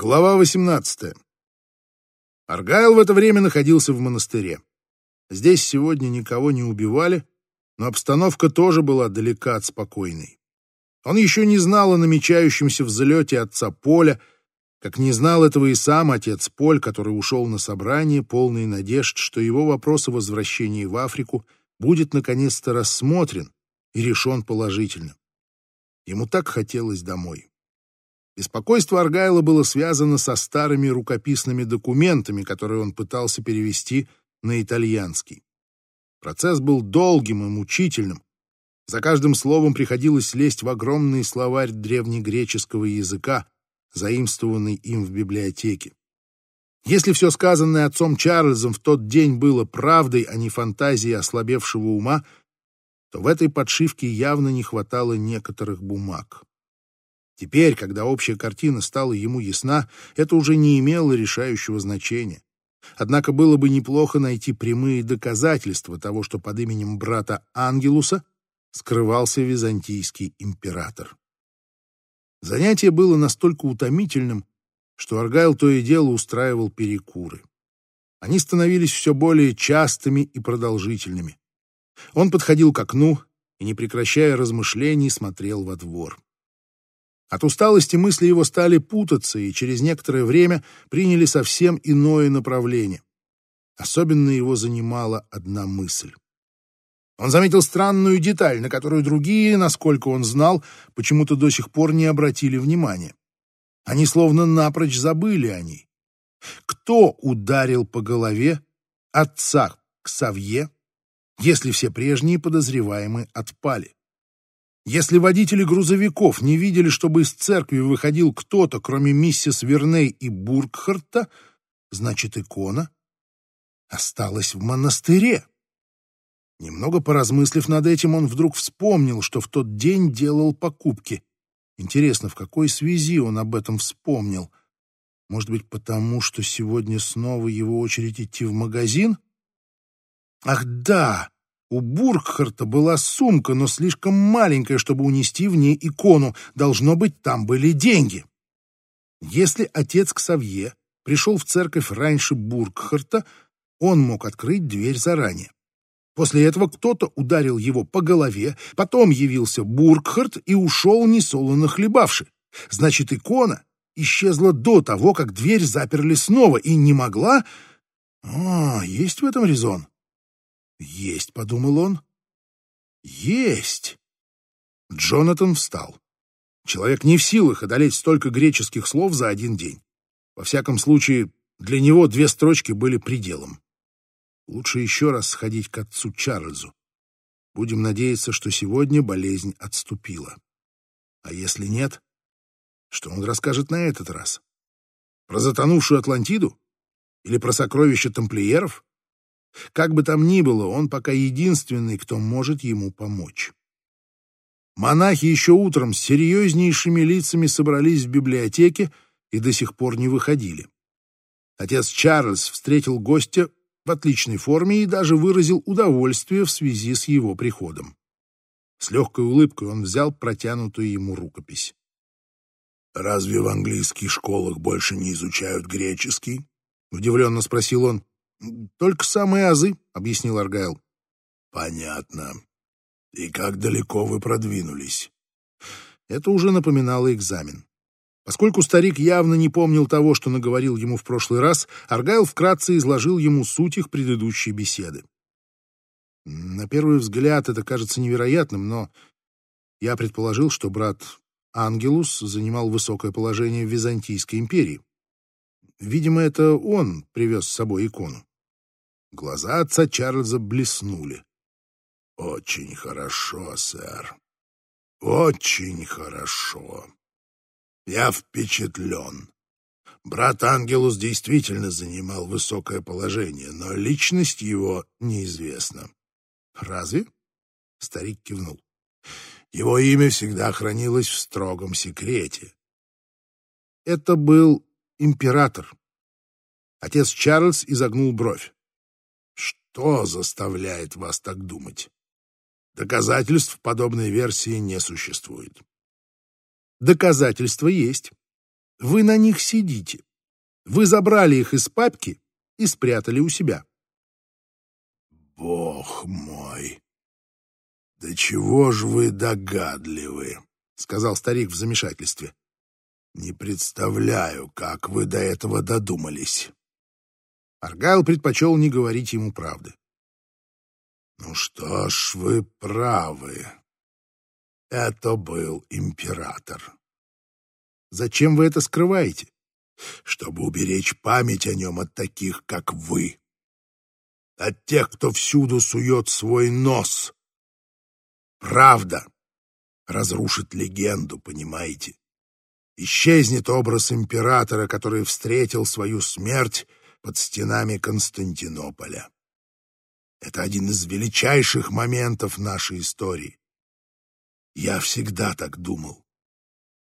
Глава 18. Аргайл в это время находился в монастыре. Здесь сегодня никого не убивали, но обстановка тоже была далека от спокойной. Он еще не знал о намечающемся взлете отца Поля, как не знал этого и сам отец Поль, который ушел на собрание, полный надежд, что его вопрос о возвращении в Африку будет наконец-то рассмотрен и решен положительно. Ему так хотелось домой. Беспокойство Аргайла было связано со старыми рукописными документами, которые он пытался перевести на итальянский. Процесс был долгим и мучительным. За каждым словом приходилось лезть в огромный словарь древнегреческого языка, заимствованный им в библиотеке. Если все сказанное отцом Чарльзом в тот день было правдой, а не фантазией ослабевшего ума, то в этой подшивке явно не хватало некоторых бумаг. Теперь, когда общая картина стала ему ясна, это уже не имело решающего значения. Однако было бы неплохо найти прямые доказательства того, что под именем брата Ангелуса скрывался византийский император. Занятие было настолько утомительным, что Аргайл то и дело устраивал перекуры. Они становились все более частыми и продолжительными. Он подходил к окну и, не прекращая размышлений, смотрел во двор. От усталости мысли его стали путаться и через некоторое время приняли совсем иное направление. Особенно его занимала одна мысль. Он заметил странную деталь, на которую другие, насколько он знал, почему-то до сих пор не обратили внимания. Они словно напрочь забыли о ней. Кто ударил по голове отца Ксавье, если все прежние подозреваемые отпали? Если водители грузовиков не видели, чтобы из церкви выходил кто-то, кроме миссис Верней и Бургхарта, значит, икона осталась в монастыре. Немного поразмыслив над этим, он вдруг вспомнил, что в тот день делал покупки. Интересно, в какой связи он об этом вспомнил? Может быть, потому, что сегодня снова его очередь идти в магазин? Ах да, у Бургхарта была сумка, но слишком маленькая, чтобы унести в ней икону. Должно быть, там были деньги. Если отец Ксавье пришел в церковь раньше Бургхарта, он мог открыть дверь заранее. После этого кто-то ударил его по голове, потом явился Бургхарт и ушел несолоно хлебавши. Значит, икона исчезла до того, как дверь заперли снова и не могла... А, есть в этом резон. «Есть», — подумал он. «Есть». Джонатан встал. Человек не в силах одолеть столько греческих слов за один день. Во всяком случае, для него две строчки были пределом. Лучше еще раз сходить к отцу Чарльзу. Будем надеяться, что сегодня болезнь отступила. А если нет, что он расскажет на этот раз? Про затонувшую Атлантиду? Или про сокровища тамплиеров? Как бы там ни было, он пока единственный, кто может ему помочь. Монахи еще утром с серьезнейшими лицами собрались в библиотеке и до сих пор не выходили. Отец Чарльз встретил гостя в отличной форме и даже выразил удовольствие в связи с его приходом. С легкой улыбкой он взял протянутую ему рукопись. «Разве в английских школах больше не изучают греческий?» — удивленно спросил он. «Только самые азы», — объяснил Аргайл. «Понятно. И как далеко вы продвинулись?» Это уже напоминало экзамен. Поскольку старик явно не помнил того, что наговорил ему в прошлый раз, Аргайл вкратце изложил ему суть их предыдущей беседы. На первый взгляд это кажется невероятным, но я предположил, что брат Ангелус занимал высокое положение в Византийской империи. Видимо, это он привез с собой икону. Глаза отца Чарльза блеснули. «Очень хорошо, сэр. Очень хорошо. Я впечатлен. Брат Ангелус действительно занимал высокое положение, но личность его неизвестна. Разве? Старик кивнул. Его имя всегда хранилось в строгом секрете. Это был император. Отец Чарльз изогнул бровь. Что заставляет вас так думать? Доказательств подобной версии не существует. Доказательства есть. Вы на них сидите. Вы забрали их из папки и спрятали у себя. Бог мой! Да чего ж вы догадливы, сказал старик в замешательстве. Не представляю, как вы до этого додумались. Аргайл предпочел не говорить ему правды. Ну что ж, вы правы. Это был император. Зачем вы это скрываете? Чтобы уберечь память о нем от таких, как вы. От тех, кто всюду сует свой нос. Правда разрушит легенду, понимаете? Исчезнет образ императора, который встретил свою смерть под стенами Константинополя. Это один из величайших моментов нашей истории. Я всегда так думал.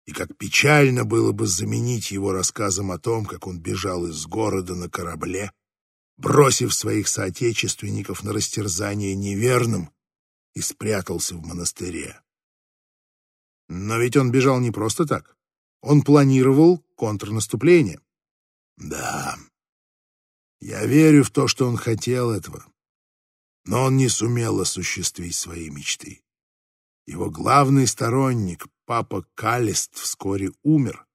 И как печально было бы заменить его рассказом о том, как он бежал из города на корабле, бросив своих соотечественников на растерзание неверным и спрятался в монастыре. Но ведь он бежал не просто так. Он планировал контрнаступление. Да, я верю в то, что он хотел этого. Но он не сумел осуществить свои мечты. Его главный сторонник, папа Калист, вскоре умер.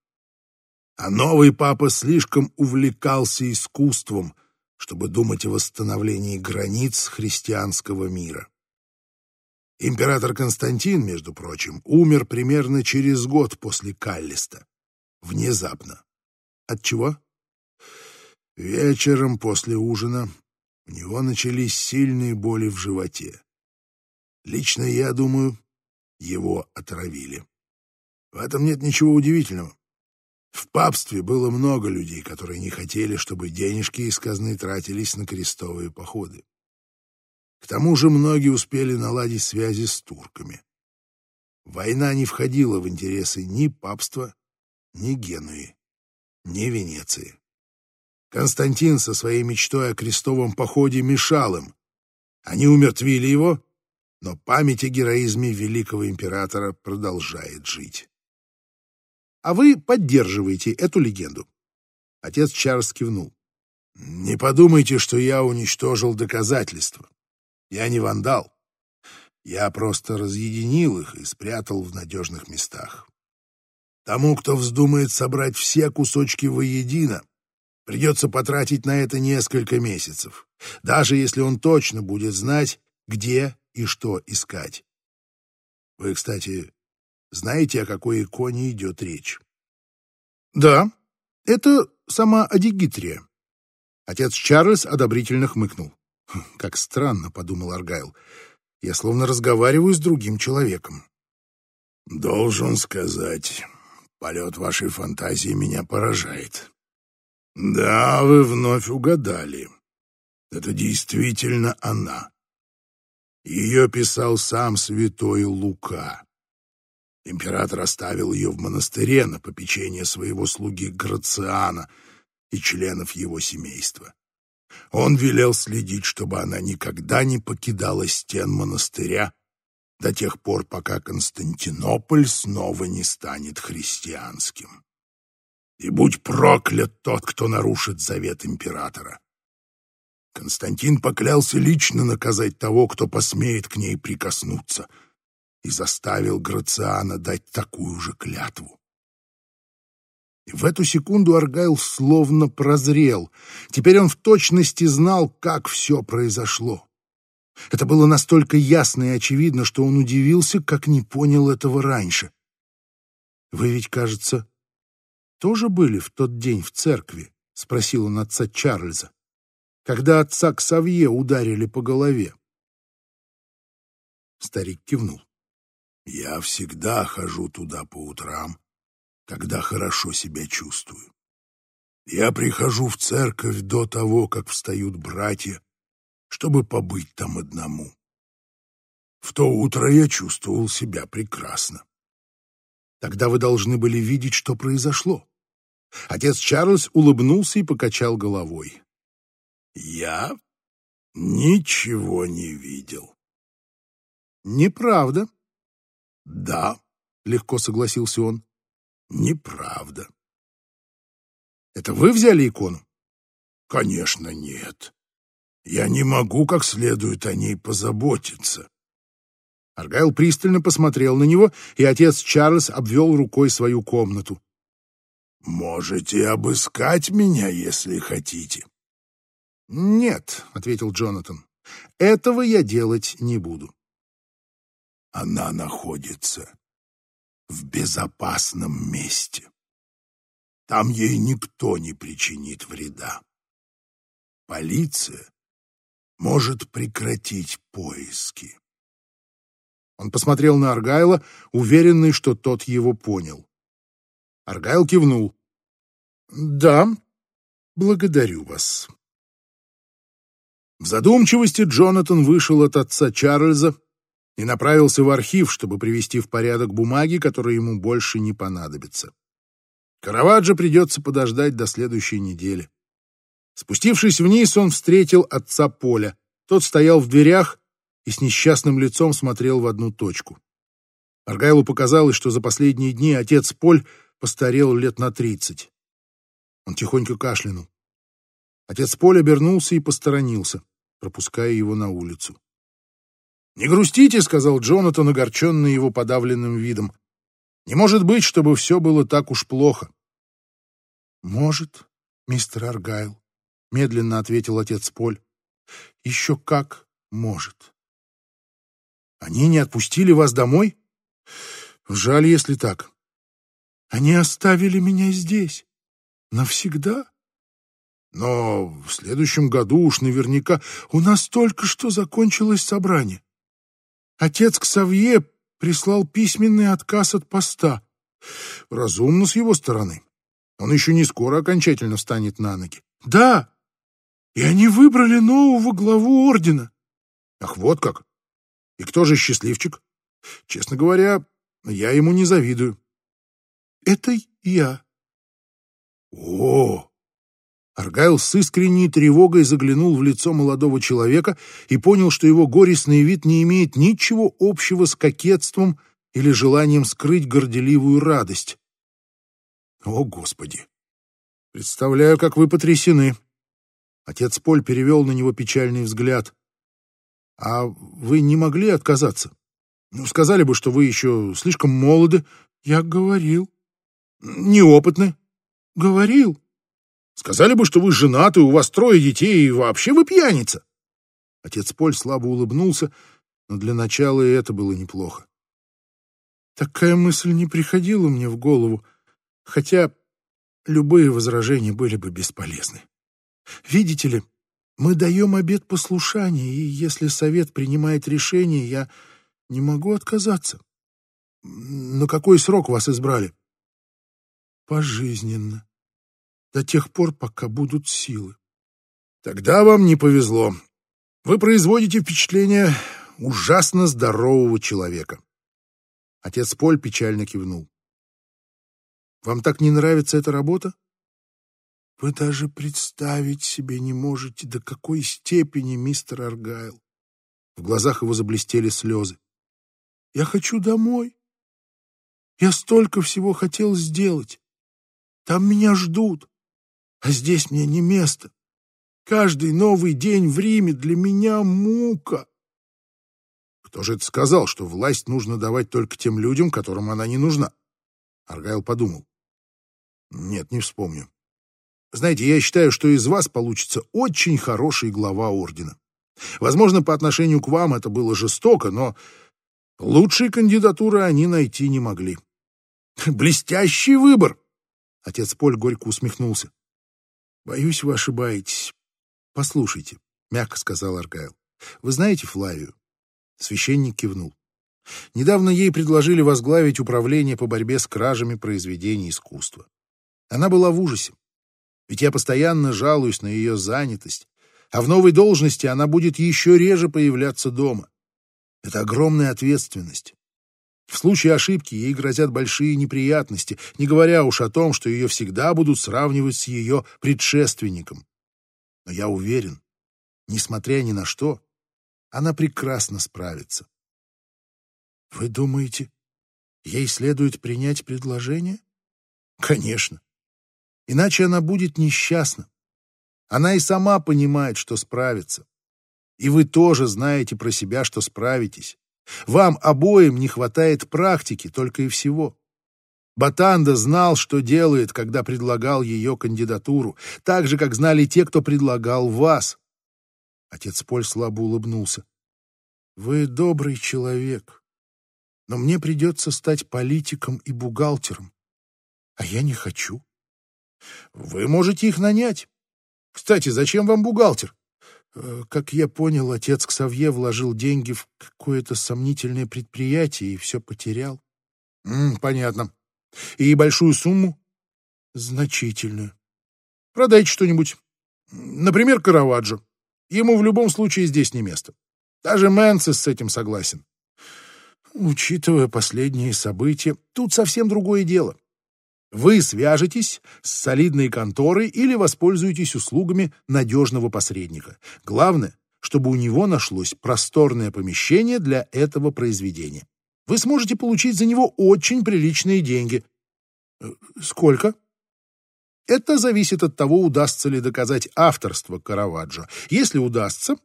А новый папа слишком увлекался искусством, чтобы думать о восстановлении границ христианского мира. Император Константин, между прочим, умер примерно через год после Каллиста. Внезапно. От чего? Вечером после ужина у него начались сильные боли в животе. Лично я думаю, его отравили. В этом нет ничего удивительного. В папстве было много людей, которые не хотели, чтобы денежки из казны тратились на крестовые походы. К тому же многие успели наладить связи с турками. Война не входила в интересы ни папства, ни Генуи, ни Венеции. Константин со своей мечтой о крестовом походе мешал им. Они умертвили его, но память о героизме великого императора продолжает жить. А вы поддерживаете эту легенду. Отец Чарльз кивнул. Не подумайте, что я уничтожил доказательства. Я не вандал. Я просто разъединил их и спрятал в надежных местах. Тому, кто вздумает собрать все кусочки воедино, придется потратить на это несколько месяцев, даже если он точно будет знать, где и что искать. Вы, кстати, знаете, о какой иконе идет речь? Да, это сама Адигитрия. Отец Чарльз одобрительно хмыкнул. «Хм, как странно, подумал Аргайл. Я словно разговариваю с другим человеком. Должен сказать, полет вашей фантазии меня поражает. Да, вы вновь угадали. Это действительно она. Ее писал сам святой Лука. Император оставил ее в монастыре на попечение своего слуги Грациана и членов его семейства. Он велел следить, чтобы она никогда не покидала стен монастыря до тех пор, пока Константинополь снова не станет христианским. И будь проклят тот, кто нарушит завет императора. Константин поклялся лично наказать того, кто посмеет к ней прикоснуться — и заставил Грациана дать такую же клятву. И в эту секунду Аргайл словно прозрел. Теперь он в точности знал, как все произошло. Это было настолько ясно и очевидно, что он удивился, как не понял этого раньше. «Вы ведь, кажется, тоже были в тот день в церкви?» — спросил он отца Чарльза. «Когда отца Ксавье ударили по голове?» Старик кивнул. Я всегда хожу туда по утрам, когда хорошо себя чувствую. Я прихожу в церковь до того, как встают братья, чтобы побыть там одному. В то утро я чувствовал себя прекрасно. Тогда вы должны были видеть, что произошло. Отец Чарльз улыбнулся и покачал головой. Я ничего не видел. Неправда, «Да», — легко согласился он. «Неправда. Это вы взяли икону? Конечно, нет. Я не могу как следует о ней позаботиться. Аргайл пристально посмотрел на него, и отец Чарльз обвел рукой свою комнату. «Можете обыскать меня, если хотите». «Нет», — ответил Джонатан, — «этого я делать не буду». «Она находится в безопасном месте. Там ей никто не причинит вреда. Полиция может прекратить поиски». Он посмотрел на Аргайла, уверенный, что тот его понял. Аргайл кивнул. «Да, благодарю вас». В задумчивости Джонатан вышел от отца Чарльза и направился в архив, чтобы привести в порядок бумаги, которые ему больше не понадобятся. Караваджо придется подождать до следующей недели. Спустившись вниз, он встретил отца Поля. Тот стоял в дверях и с несчастным лицом смотрел в одну точку. Аргайлу показалось, что за последние дни отец Поль постарел лет на тридцать. Он тихонько кашлянул. Отец Поль обернулся и посторонился, пропуская его на улицу. «Не грустите», — сказал Джонатан, огорченный его подавленным видом. «Не может быть, чтобы все было так уж плохо». «Может, мистер Аргайл», — медленно ответил отец Поль. «Еще как может». Они не отпустили вас домой? Жаль, если так. Они оставили меня здесь. Навсегда. Но в следующем году уж наверняка у нас только что закончилось собрание. Отец Ксавье прислал письменный отказ от поста. Разумно с его стороны. Он еще не скоро окончательно встанет на ноги. Да, и они выбрали нового главу ордена. Ах, вот как. И кто же счастливчик? Честно говоря, я ему не завидую. Это я. О! Аргайл с искренней тревогой заглянул в лицо молодого человека и понял, что его горестный вид не имеет ничего общего с кокетством или желанием скрыть горделивую радость. О, Господи! Представляю, как вы потрясены. Отец Поль перевел на него печальный взгляд. А вы не могли отказаться? Ну, сказали бы, что вы еще слишком молоды. Я говорил. Неопытны. Говорил. Сказали бы, что вы женаты, у вас трое детей, и вообще вы пьяница. Отец Поль слабо улыбнулся, но для начала и это было неплохо. Такая мысль не приходила мне в голову, хотя любые возражения были бы бесполезны. Видите ли, мы даем обет послушания, и если совет принимает решение, я не могу отказаться. На какой срок вас избрали? Пожизненно. До тех пор, пока будут силы. Тогда вам не повезло. Вы производите впечатление ужасно здорового человека. Отец Поль печально кивнул. Вам так не нравится эта работа? Вы даже представить себе не можете, до какой степени, мистер Аргайл. В глазах его заблестели слезы. Я хочу домой. Я столько всего хотел сделать. Там меня ждут, а здесь мне не место. Каждый новый день в Риме для меня мука. Кто же это сказал, что власть нужно давать только тем людям, которым она не нужна? Аргайл подумал. Нет, не вспомню. Знаете, я считаю, что из вас получится очень хороший глава ордена. Возможно, по отношению к вам это было жестоко, но лучшей кандидатуры они найти не могли. Блестящий выбор! Отец Поль горько усмехнулся. Боюсь, вы ошибаетесь. Послушайте, мягко сказал Аргайл. Вы знаете Флавию? Священник кивнул. Недавно ей предложили возглавить управление по борьбе с кражами произведений искусства. Она была в ужасе. Ведь я постоянно жалуюсь на ее занятость, а в новой должности она будет еще реже появляться дома. Это огромная ответственность. В случае ошибки ей грозят большие неприятности, не говоря уж о том, что ее всегда будут сравнивать с ее предшественником. Но я уверен, несмотря ни на что, она прекрасно справится. Вы думаете, ей следует принять предложение? Конечно. Иначе она будет несчастна. Она и сама понимает, что справится. И вы тоже знаете про себя, что справитесь. Вам обоим не хватает практики только и всего. Батанда знал, что делает, когда предлагал ее кандидатуру, так же, как знали те, кто предлагал вас. Отец Поль слабо улыбнулся. Вы добрый человек, но мне придется стать политиком и бухгалтером, а я не хочу. Вы можете их нанять. Кстати, зачем вам бухгалтер? Э, как я понял, отец Ксавье вложил деньги в какое-то сомнительное предприятие и все потерял. М -м, понятно. И большую сумму? Значительную. Продайте что-нибудь. Например, Караваджо. Ему в любом случае здесь не место. Даже Мэнсис с этим согласен. Учитывая последние события, тут совсем другое дело. Вы свяжетесь с солидной конторой или воспользуетесь услугами надежного посредника. Главное, чтобы у него нашлось просторное помещение для этого произведения. Вы сможете получить за него очень приличные деньги. Э, сколько? Это зависит от того, удастся ли доказать авторство Караваджо. Если удастся,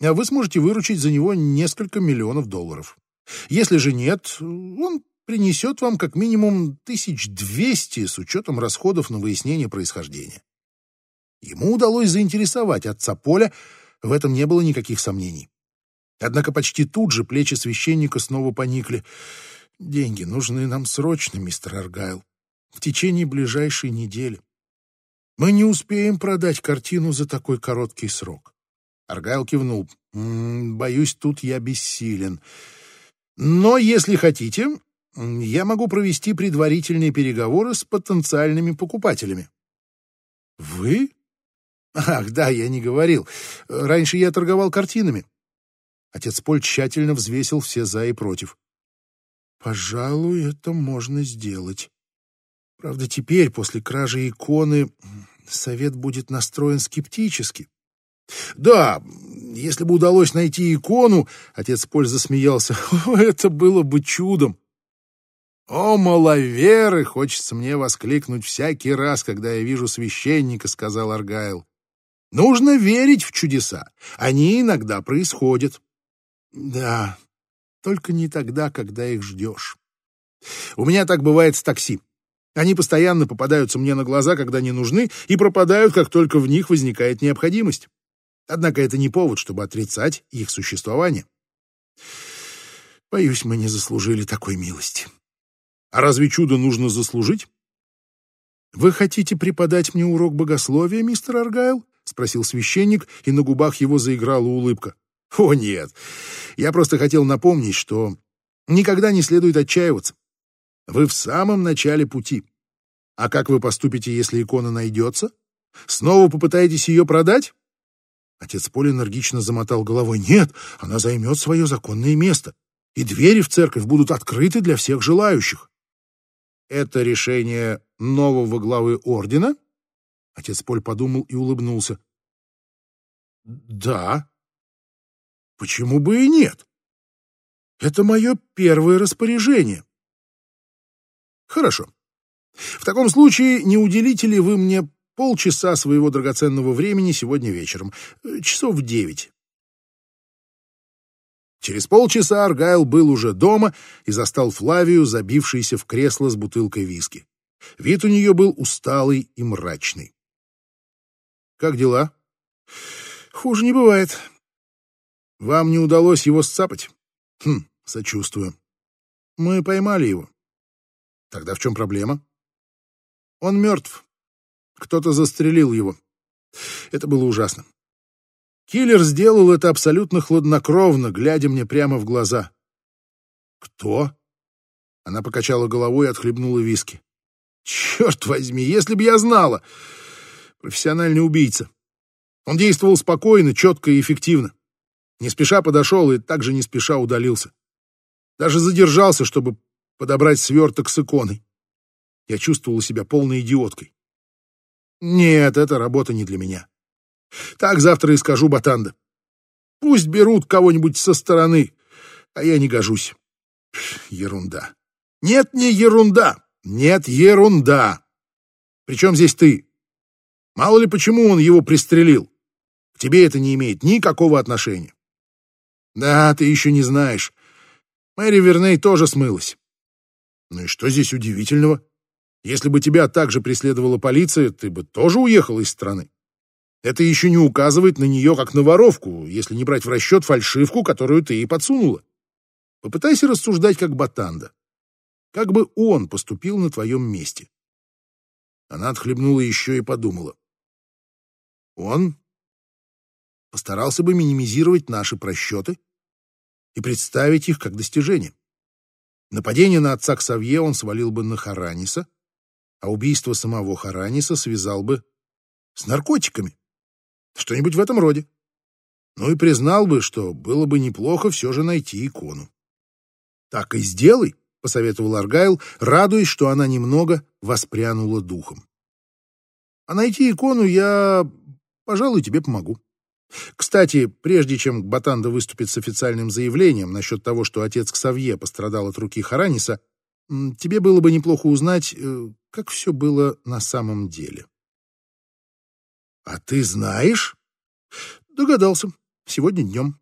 вы сможете выручить за него несколько миллионов долларов. Если же нет, он принесет вам как минимум 1200 с учетом расходов на выяснение происхождения. Ему удалось заинтересовать отца Поля, в этом не было никаких сомнений. Однако почти тут же плечи священника снова поникли. «Деньги нужны нам срочно, мистер Аргайл, в течение ближайшей недели. Мы не успеем продать картину за такой короткий срок». Аргайл кивнул. «М -м, «Боюсь, тут я бессилен. Но если хотите, я могу провести предварительные переговоры с потенциальными покупателями. Вы? Ах, да, я не говорил. Раньше я торговал картинами. Отец Поль тщательно взвесил все за и против. Пожалуй, это можно сделать. Правда, теперь, после кражи иконы, совет будет настроен скептически. Да, если бы удалось найти икону, отец Поль засмеялся, это было бы чудом. «О, маловеры!» — хочется мне воскликнуть всякий раз, когда я вижу священника, — сказал Аргайл. «Нужно верить в чудеса. Они иногда происходят». «Да, только не тогда, когда их ждешь. У меня так бывает с такси. Они постоянно попадаются мне на глаза, когда не нужны, и пропадают, как только в них возникает необходимость. Однако это не повод, чтобы отрицать их существование. Боюсь, мы не заслужили такой милости. А разве чудо нужно заслужить? Вы хотите преподать мне урок богословия, мистер Аргайл? спросил священник, и на губах его заиграла улыбка. О нет. Я просто хотел напомнить, что никогда не следует отчаиваться. Вы в самом начале пути. А как вы поступите, если икона найдется? Снова попытаетесь ее продать? Отец Поль энергично замотал головой. Нет, она займет свое законное место, и двери в церковь будут открыты для всех желающих. Это решение нового главы ордена? Отец Поль подумал и улыбнулся. Да. Почему бы и нет? Это мое первое распоряжение. Хорошо. В таком случае не уделите ли вы мне полчаса своего драгоценного времени сегодня вечером, часов в девять? Через полчаса Аргайл был уже дома и застал Флавию, забившейся в кресло с бутылкой виски. Вид у нее был усталый и мрачный. «Как дела?» «Хуже не бывает». «Вам не удалось его сцапать?» «Хм, сочувствую». «Мы поймали его». «Тогда в чем проблема?» «Он мертв. Кто-то застрелил его. Это было ужасно. Киллер сделал это абсолютно хладнокровно, глядя мне прямо в глаза. «Кто?» Она покачала головой и отхлебнула виски. «Черт возьми, если бы я знала! Профессиональный убийца. Он действовал спокойно, четко и эффективно. Не спеша подошел и также не спеша удалился. Даже задержался, чтобы подобрать сверток с иконой. Я чувствовал себя полной идиоткой. Нет, эта работа не для меня. Так завтра и скажу Батанда. Пусть берут кого-нибудь со стороны, а я не гожусь. Ерунда. Нет, не ерунда. Нет, ерунда. Причем здесь ты? Мало ли почему он его пристрелил. К тебе это не имеет никакого отношения. Да, ты еще не знаешь. Мэри Верней тоже смылась. Ну и что здесь удивительного? Если бы тебя также преследовала полиция, ты бы тоже уехал из страны. Это еще не указывает на нее как на воровку, если не брать в расчет фальшивку, которую ты ей подсунула. Попытайся рассуждать как Батанда. Как бы он поступил на твоем месте? Она отхлебнула еще и подумала. Он постарался бы минимизировать наши просчеты и представить их как достижение. Нападение на отца Ксавье он свалил бы на Хараниса, а убийство самого Хараниса связал бы с наркотиками. Что-нибудь в этом роде. Ну и признал бы, что было бы неплохо все же найти икону. «Так и сделай», — посоветовал Аргайл, радуясь, что она немного воспрянула духом. «А найти икону я, пожалуй, тебе помогу. Кстати, прежде чем Батанда выступит с официальным заявлением насчет того, что отец Ксавье пострадал от руки Хараниса, тебе было бы неплохо узнать, э, как все было на самом деле. А ты знаешь? Догадался. Сегодня днем.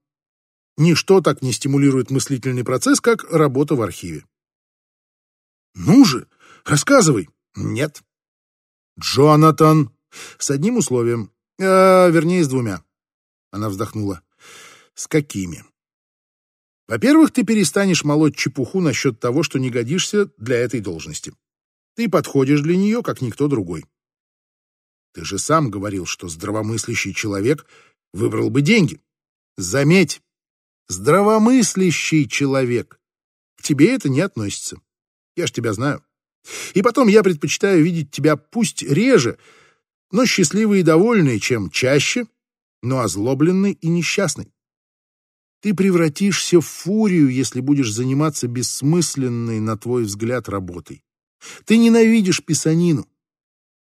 Ничто так не стимулирует мыслительный процесс, как работа в архиве. Ну же, рассказывай. Нет. Джонатан. С одним условием. А, вернее, с двумя. Она вздохнула. С какими? Во-первых, ты перестанешь молоть чепуху насчет того, что не годишься для этой должности. Ты подходишь для нее, как никто другой. Ты же сам говорил, что здравомыслящий человек выбрал бы деньги. Заметь, здравомыслящий человек. К тебе это не относится. Я ж тебя знаю. И потом я предпочитаю видеть тебя пусть реже, но счастливый и довольный, чем чаще, но озлобленный и несчастный. Ты превратишься в фурию, если будешь заниматься бессмысленной, на твой взгляд, работой. Ты ненавидишь писанину.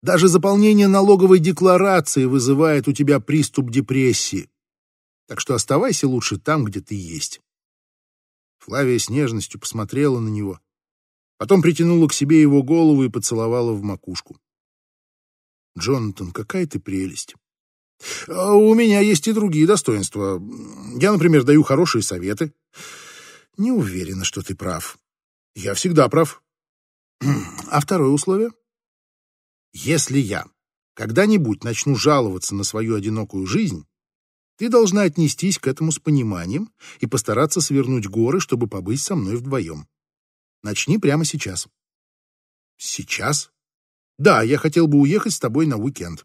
Даже заполнение налоговой декларации вызывает у тебя приступ депрессии. Так что оставайся лучше там, где ты есть. Флавия с нежностью посмотрела на него, потом притянула к себе его голову и поцеловала в макушку. «Джонатан, какая ты прелесть!» «А «У меня есть и другие достоинства. Я, например, даю хорошие советы». «Не уверена, что ты прав». «Я всегда прав». «А второе условие?» Если я когда-нибудь начну жаловаться на свою одинокую жизнь, ты должна отнестись к этому с пониманием и постараться свернуть горы, чтобы побыть со мной вдвоем. Начни прямо сейчас. Сейчас? Да, я хотел бы уехать с тобой на уикенд.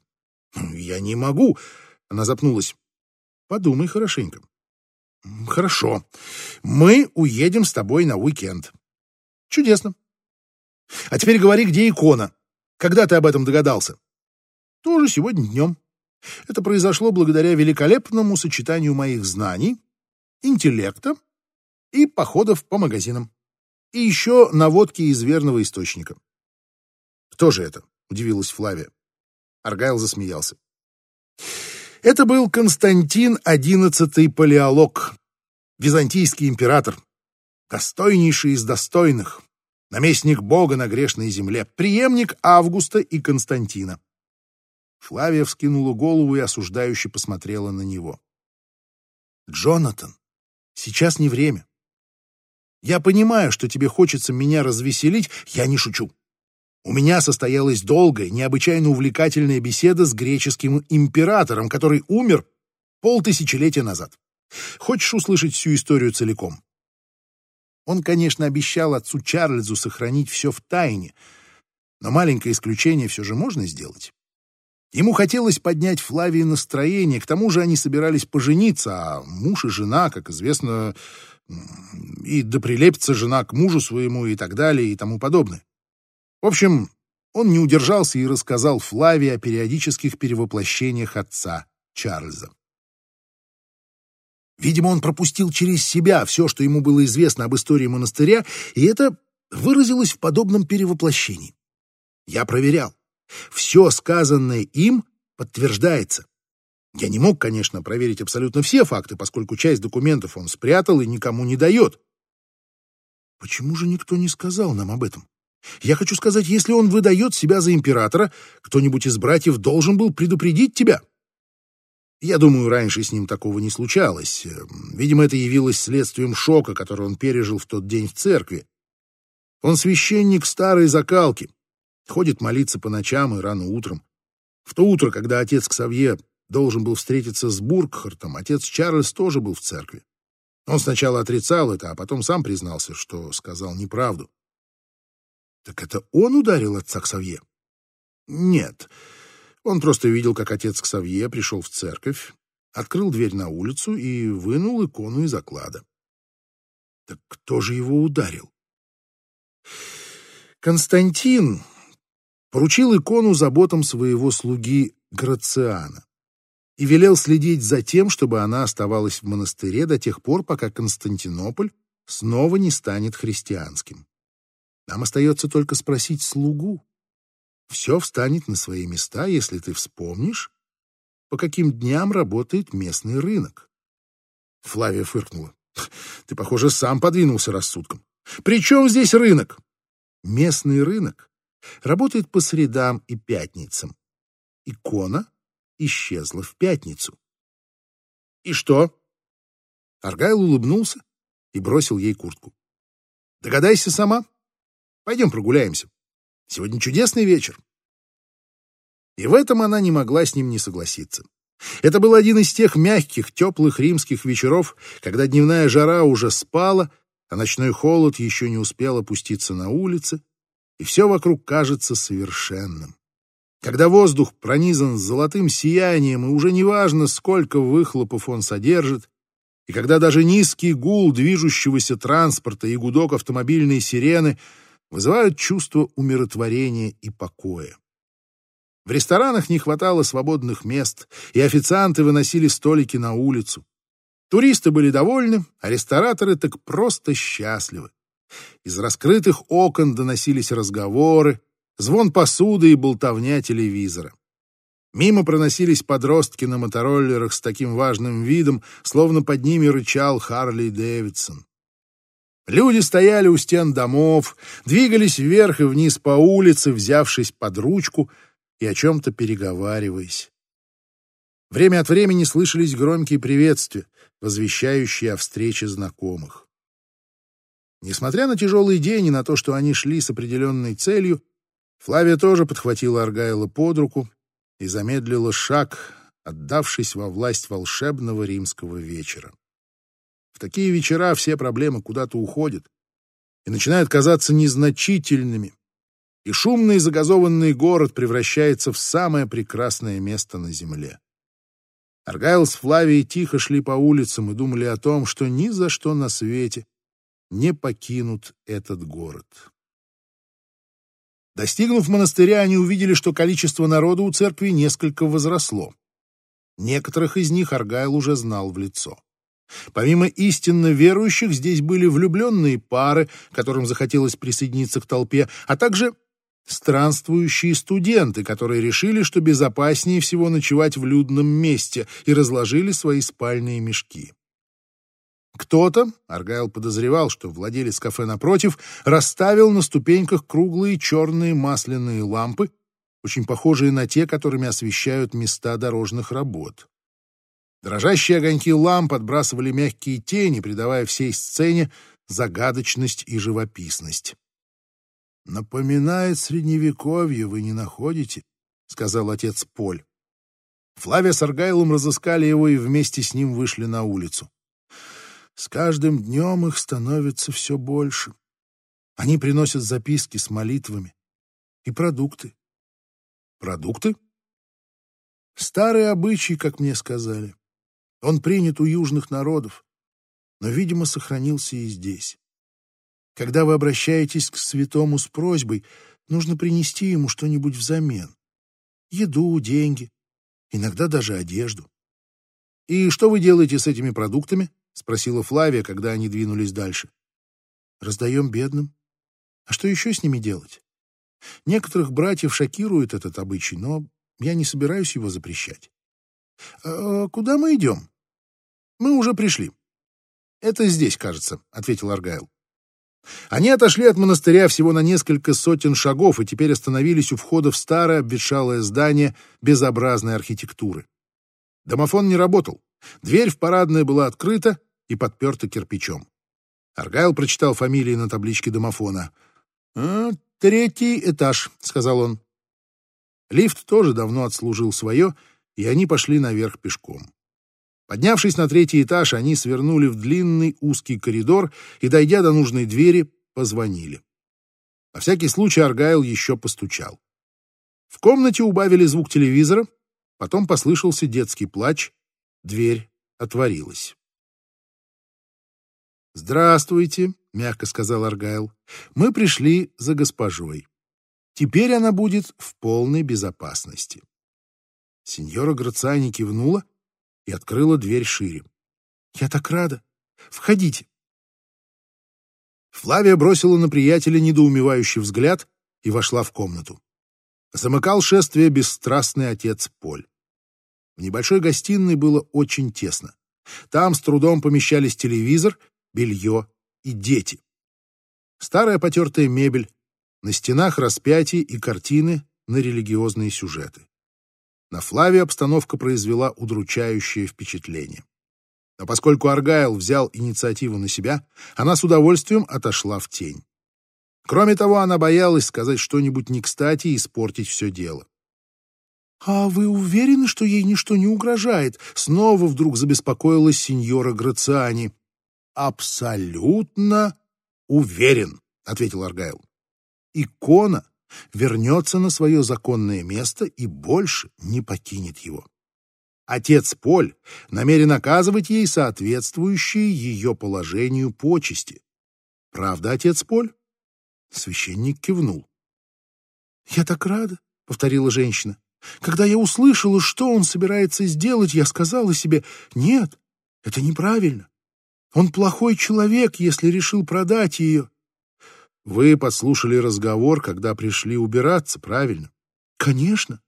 Я не могу. Она запнулась. Подумай хорошенько. Хорошо. Мы уедем с тобой на уикенд. Чудесно. А теперь говори, где икона. Когда ты об этом догадался? Тоже сегодня днем. Это произошло благодаря великолепному сочетанию моих знаний, интеллекта и походов по магазинам. И еще наводки из верного источника. Кто же это? Удивилась Флавия. Аргайл засмеялся. Это был Константин XI Палеолог, византийский император, достойнейший из достойных, наместник Бога на грешной земле, преемник Августа и Константина. Флавия вскинула голову и осуждающе посмотрела на него. «Джонатан, сейчас не время. Я понимаю, что тебе хочется меня развеселить, я не шучу. У меня состоялась долгая, необычайно увлекательная беседа с греческим императором, который умер полтысячелетия назад. Хочешь услышать всю историю целиком? Он, конечно, обещал отцу Чарльзу сохранить все в тайне, но маленькое исключение все же можно сделать. Ему хотелось поднять Флавии настроение, к тому же они собирались пожениться, а муж и жена, как известно, и да прилепится жена к мужу своему и так далее и тому подобное. В общем, он не удержался и рассказал Флавии о периодических перевоплощениях отца Чарльза. Видимо, он пропустил через себя все, что ему было известно об истории монастыря, и это выразилось в подобном перевоплощении. Я проверял. Все сказанное им подтверждается. Я не мог, конечно, проверить абсолютно все факты, поскольку часть документов он спрятал и никому не дает. Почему же никто не сказал нам об этом? Я хочу сказать, если он выдает себя за императора, кто-нибудь из братьев должен был предупредить тебя. Я думаю, раньше с ним такого не случалось. Видимо, это явилось следствием шока, который он пережил в тот день в церкви. Он священник старой закалки, ходит молиться по ночам и рано утром. В то утро, когда отец Ксавье должен был встретиться с Бургхартом, отец Чарльз тоже был в церкви. Он сначала отрицал это, а потом сам признался, что сказал неправду. Так это он ударил отца Ксавье? Нет. Он просто видел, как отец Ксавье пришел в церковь, открыл дверь на улицу и вынул икону из оклада. Так кто же его ударил? Константин поручил икону заботам своего слуги Грациана и велел следить за тем, чтобы она оставалась в монастыре до тех пор, пока Константинополь снова не станет христианским. Нам остается только спросить слугу. Все встанет на свои места, если ты вспомнишь, по каким дням работает местный рынок. Флавия фыркнула. Ты, похоже, сам подвинулся рассудком. При чем здесь рынок? Местный рынок работает по средам и пятницам. Икона исчезла в пятницу. И что? Аргайл улыбнулся и бросил ей куртку. Догадайся сама. Пойдем прогуляемся. Сегодня чудесный вечер. И в этом она не могла с ним не согласиться. Это был один из тех мягких, теплых римских вечеров, когда дневная жара уже спала, а ночной холод еще не успел опуститься на улицы, и все вокруг кажется совершенным. Когда воздух пронизан золотым сиянием, и уже неважно, сколько выхлопов он содержит, и когда даже низкий гул движущегося транспорта и гудок автомобильной сирены вызывают чувство умиротворения и покоя. В ресторанах не хватало свободных мест, и официанты выносили столики на улицу. Туристы были довольны, а рестораторы так просто счастливы. Из раскрытых окон доносились разговоры, звон посуды и болтовня телевизора. Мимо проносились подростки на мотороллерах с таким важным видом, словно под ними рычал Харли Дэвидсон. Люди стояли у стен домов, двигались вверх и вниз по улице, взявшись под ручку и о чем-то переговариваясь. Время от времени слышались громкие приветствия, возвещающие о встрече знакомых. Несмотря на тяжелый день и на то, что они шли с определенной целью, Флавия тоже подхватила Аргайла под руку и замедлила шаг, отдавшись во власть волшебного римского вечера. Такие вечера все проблемы куда-то уходят и начинают казаться незначительными, и шумный загазованный город превращается в самое прекрасное место на земле. Аргайл с Флавией тихо шли по улицам и думали о том, что ни за что на свете не покинут этот город. Достигнув монастыря, они увидели, что количество народа у церкви несколько возросло. Некоторых из них Аргайл уже знал в лицо. Помимо истинно верующих, здесь были влюбленные пары, которым захотелось присоединиться к толпе, а также странствующие студенты, которые решили, что безопаснее всего ночевать в людном месте и разложили свои спальные мешки. Кто-то, Аргайл подозревал, что владелец кафе напротив, расставил на ступеньках круглые черные масляные лампы, очень похожие на те, которыми освещают места дорожных работ. Дрожащие огоньки ламп отбрасывали мягкие тени, придавая всей сцене загадочность и живописность. «Напоминает средневековье, вы не находите?» — сказал отец Поль. Флавия с Аргайлом разыскали его и вместе с ним вышли на улицу. С каждым днем их становится все больше. Они приносят записки с молитвами и продукты. Продукты? Старые обычаи, как мне сказали. Он принят у южных народов, но, видимо, сохранился и здесь. Когда вы обращаетесь к святому с просьбой, нужно принести ему что-нибудь взамен. Еду, деньги, иногда даже одежду. И что вы делаете с этими продуктами? — спросила Флавия, когда они двинулись дальше. «Раздаем бедным. А что еще с ними делать? Некоторых братьев шокирует этот обычай, но я не собираюсь его запрещать. «А куда мы идем?» «Мы уже пришли». «Это здесь, кажется», — ответил Аргайл. Они отошли от монастыря всего на несколько сотен шагов и теперь остановились у входа в старое обветшалое здание безобразной архитектуры. Домофон не работал. Дверь в парадное была открыта и подперта кирпичом. Аргайл прочитал фамилии на табличке домофона. «А, «Третий этаж», — сказал он. Лифт тоже давно отслужил свое, и они пошли наверх пешком. Поднявшись на третий этаж, они свернули в длинный узкий коридор и, дойдя до нужной двери, позвонили. На всякий случай Аргайл еще постучал. В комнате убавили звук телевизора, потом послышался детский плач, дверь отворилась. «Здравствуйте», — мягко сказал Аргайл. «Мы пришли за госпожой. Теперь она будет в полной безопасности». Сеньора Грациани кивнула и открыла дверь шире. «Я так рада! Входите!» Флавия бросила на приятеля недоумевающий взгляд и вошла в комнату. Замыкал шествие бесстрастный отец Поль. В небольшой гостиной было очень тесно. Там с трудом помещались телевизор, белье и дети. Старая потертая мебель, на стенах распятия и картины на религиозные сюжеты. На Флаве обстановка произвела удручающее впечатление. Но поскольку Аргайл взял инициативу на себя, она с удовольствием отошла в тень. Кроме того, она боялась сказать что-нибудь не кстати и испортить все дело. «А вы уверены, что ей ничто не угрожает?» Снова вдруг забеспокоилась сеньора Грациани. «Абсолютно уверен», — ответил Аргайл. «Икона вернется на свое законное место и больше не покинет его. Отец Поль намерен оказывать ей соответствующие ее положению почести. Правда, отец Поль? Священник кивнул. «Я так рада», — повторила женщина. «Когда я услышала, что он собирается сделать, я сказала себе, нет, это неправильно. Он плохой человек, если решил продать ее. Вы подслушали разговор, когда пришли убираться, правильно? Конечно.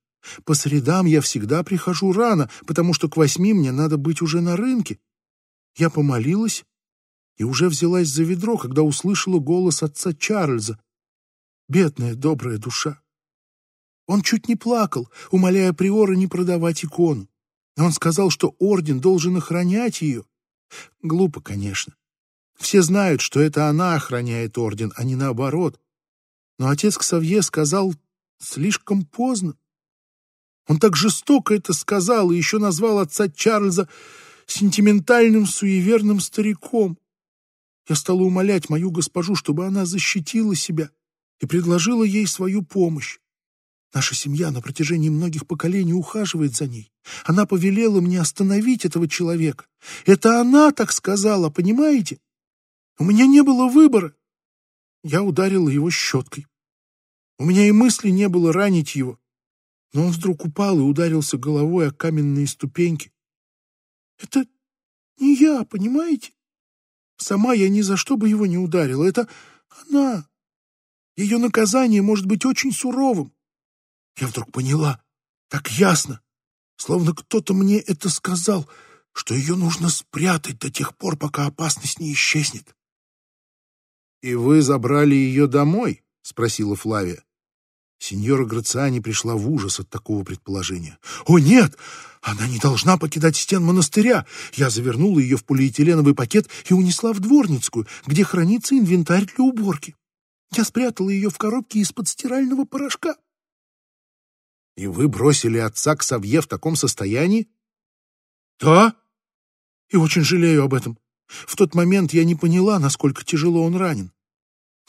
По средам я всегда прихожу рано, потому что к восьми мне надо быть уже на рынке. Я помолилась и уже взялась за ведро, когда услышала голос отца Чарльза. Бедная добрая душа. Он чуть не плакал, умоляя приора не продавать икону. Он сказал, что орден должен охранять ее. Глупо, конечно. Все знают, что это она охраняет орден, а не наоборот. Но отец Ксавье сказал слишком поздно. Он так жестоко это сказал и еще назвал отца Чарльза сентиментальным суеверным стариком. Я стала умолять мою госпожу, чтобы она защитила себя и предложила ей свою помощь. Наша семья на протяжении многих поколений ухаживает за ней. Она повелела мне остановить этого человека. Это она так сказала, понимаете? У меня не было выбора. Я ударила его щеткой. У меня и мысли не было ранить его. Но он вдруг упал и ударился головой о каменные ступеньки. Это не я, понимаете? Сама я ни за что бы его не ударила. Это она. Ее наказание может быть очень суровым. Я вдруг поняла, так ясно, словно кто-то мне это сказал, что ее нужно спрятать до тех пор, пока опасность не исчезнет. «И вы забрали ее домой?» — спросила Флавия. Сеньора Грациани пришла в ужас от такого предположения. «О, нет! Она не должна покидать стен монастыря! Я завернула ее в полиэтиленовый пакет и унесла в дворницкую, где хранится инвентарь для уборки. Я спрятала ее в коробке из-под стирального порошка». «И вы бросили отца к Савье в таком состоянии?» «Да, и очень жалею об этом. В тот момент я не поняла, насколько тяжело он ранен.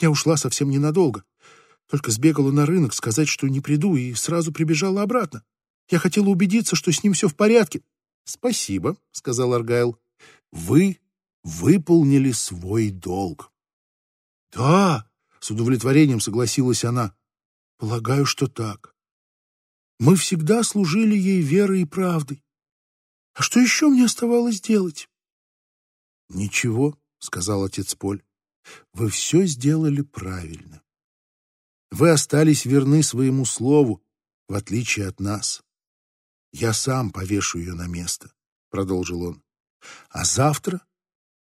Я ушла совсем ненадолго. Только сбегала на рынок сказать, что не приду, и сразу прибежала обратно. Я хотела убедиться, что с ним все в порядке. «Спасибо», — сказал Аргайл. «Вы выполнили свой долг». «Да», — с удовлетворением согласилась она. «Полагаю, что так. Мы всегда служили ей верой и правдой. А что еще мне оставалось делать?» «Ничего», — сказал отец Поль, — «вы все сделали правильно. Вы остались верны своему слову, в отличие от нас. Я сам повешу ее на место», — продолжил он. «А завтра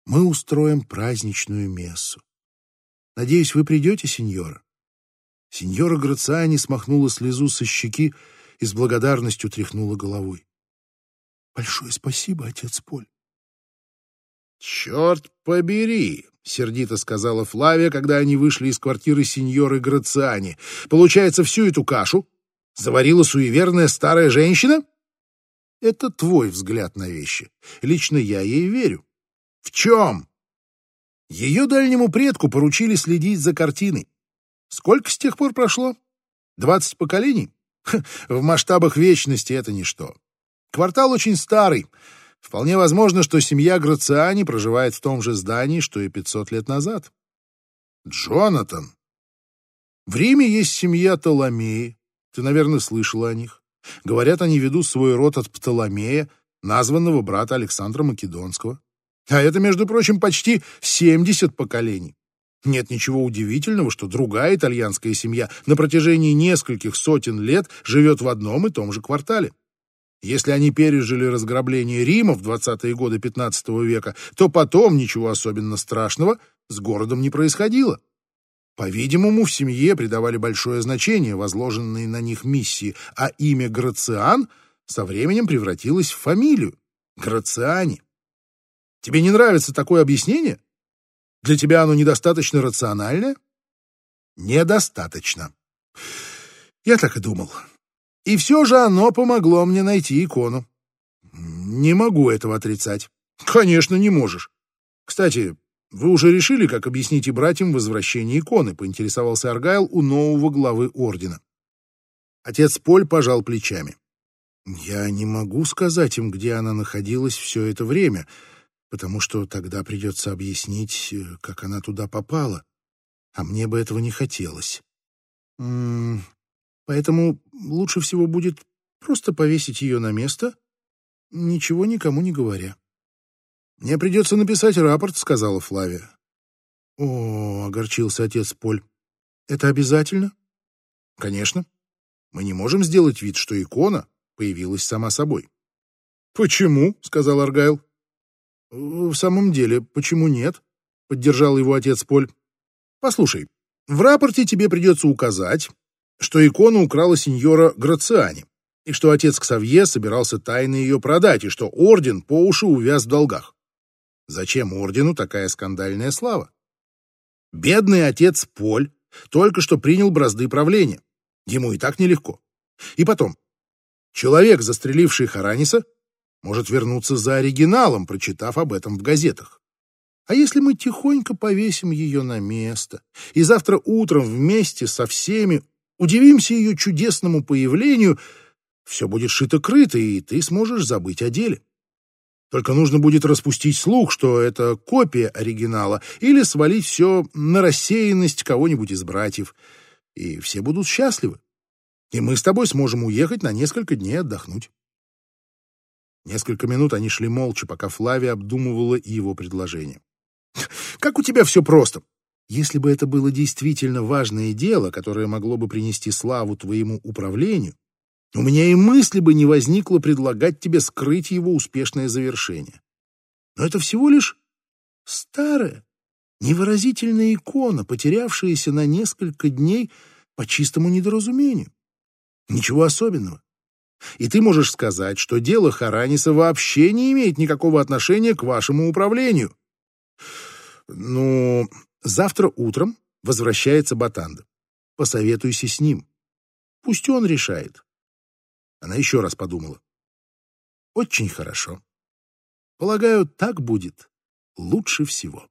мы устроим праздничную мессу. Надеюсь, вы придете, сеньора?» Сеньора Грациани смахнула слезу со щеки и с благодарностью тряхнула головой. «Большое спасибо, отец Поль». «Черт побери!» — сердито сказала Флавия, когда они вышли из квартиры сеньоры Грациани. «Получается, всю эту кашу заварила суеверная старая женщина?» «Это твой взгляд на вещи. Лично я ей верю». «В чем?» Ее дальнему предку поручили следить за картиной. Сколько с тех пор прошло? Двадцать поколений? В масштабах вечности это ничто. Квартал очень старый. Вполне возможно, что семья Грациани проживает в том же здании, что и пятьсот лет назад. Джонатан. В Риме есть семья Толомеи. Ты, наверное, слышала о них. Говорят, они ведут свой род от Птоломея, названного брата Александра Македонского. А это, между прочим, почти 70 поколений. Нет ничего удивительного, что другая итальянская семья на протяжении нескольких сотен лет живет в одном и том же квартале. Если они пережили разграбление Рима в 20-е годы 15 века, то потом ничего особенно страшного с городом не происходило. По-видимому, в семье придавали большое значение возложенной на них миссии, а имя Грациан со временем превратилось в фамилию — Грациани. Тебе не нравится такое объяснение? Для тебя оно недостаточно рациональное? Недостаточно. Я так и думал. И все же оно помогло мне найти икону. Не могу этого отрицать. Конечно, не можешь. Кстати, вы уже решили, как объяснить братьям возвращение иконы, поинтересовался Аргайл у нового главы ордена. Отец Поль пожал плечами. Я не могу сказать им, где она находилась все это время, потому что тогда придется объяснить, э, как она туда попала, а мне бы этого не хотелось. М -м поэтому лучше всего будет просто повесить ее на место, ничего никому не говоря. «Мне придется написать рапорт», — сказала Флавия. «О, — огорчился отец Поль, — это обязательно?» «Конечно. Мы не можем сделать вид, что икона появилась сама собой». «Почему?» — сказал Аргайл. «В самом деле, почему нет?» — поддержал его отец Поль. «Послушай, в рапорте тебе придется указать, что икону украла сеньора Грациани, и что отец Ксавье собирался тайно ее продать, и что орден по уши увяз в долгах. Зачем ордену такая скандальная слава? Бедный отец Поль только что принял бразды правления. Ему и так нелегко. И потом, человек, застреливший Хараниса, может вернуться за оригиналом, прочитав об этом в газетах. А если мы тихонько повесим ее на место, и завтра утром вместе со всеми удивимся ее чудесному появлению, все будет шито-крыто, и ты сможешь забыть о деле. Только нужно будет распустить слух, что это копия оригинала, или свалить все на рассеянность кого-нибудь из братьев, и все будут счастливы. И мы с тобой сможем уехать на несколько дней отдохнуть. Несколько минут они шли молча, пока Флавия обдумывала его предложение. «Как у тебя все просто! Если бы это было действительно важное дело, которое могло бы принести славу твоему управлению, у меня и мысли бы не возникло предлагать тебе скрыть его успешное завершение. Но это всего лишь старая, невыразительная икона, потерявшаяся на несколько дней по чистому недоразумению. Ничего особенного. И ты можешь сказать, что дело Хараниса вообще не имеет никакого отношения к вашему управлению. Ну, завтра утром возвращается Батанда. Посоветуйся с ним. Пусть он решает. Она еще раз подумала. Очень хорошо. Полагаю, так будет лучше всего.